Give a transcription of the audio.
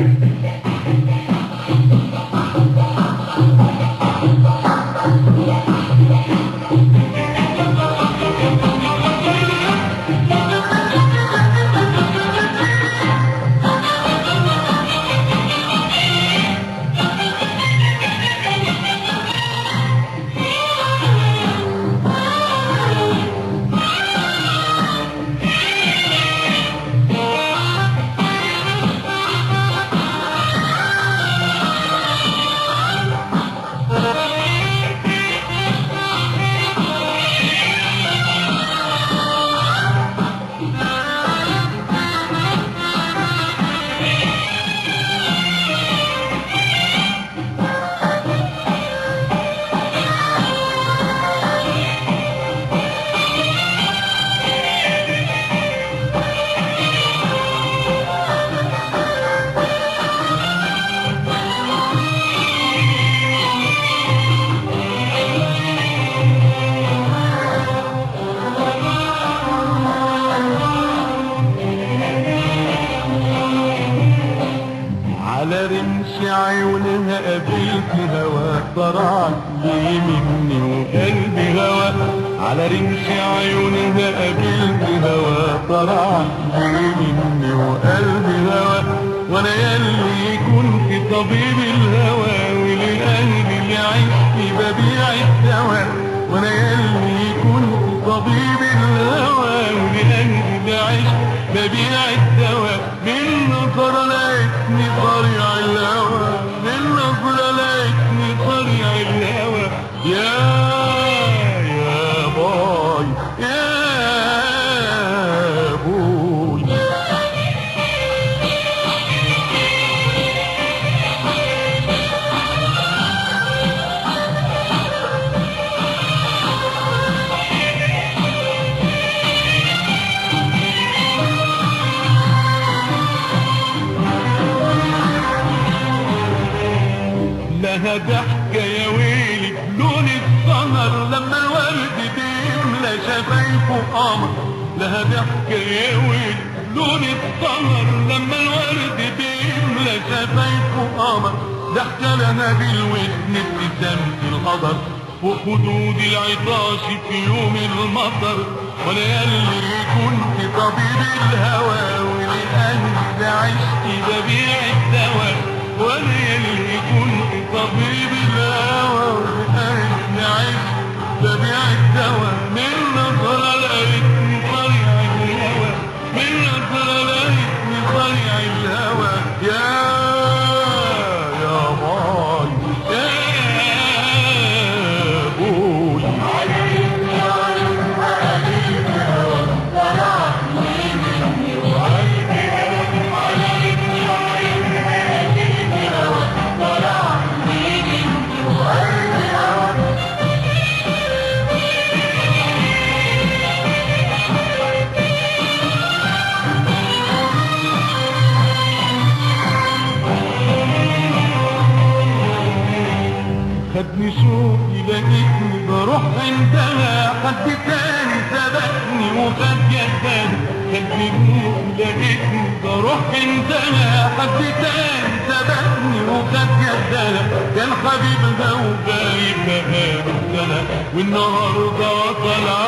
على هوا طرعت لي مني وقلبي هوا على رمش عيونها قابلت هوا طرعت لي مني وقلبي هوا وأنا ياللي كنت طبيب الهوى ولأهلي اللي عشت ببيع الدواء وأنا ياللي كنت طبيب الهوى ولأهلي اللي عشت ببيع يا يا باي يا بوي. لها يا ويلي لون السهر لما الورد بيملى شفايفه قمر لها ضحكة يا ويلي لون السهر لما الورد بيملى شفايفه قمر ضحكة لها بالودن ابتسامة القدر فوق خدود العطاش في يوم المطر. وأنا ياللي كنت طبيب الهوى ولأهلي عشت ببيع الدواء وأنا ياللي كنت طبيب الهوى ولأهلي عشت ببيع الدواء بروح عندها حد تاني سبقني يدها خدني شوقي لقيتني بروح عندها حد تاني سبقني وخد يدها كان حبيبها وغايب بقاله سنة والنهارده طلع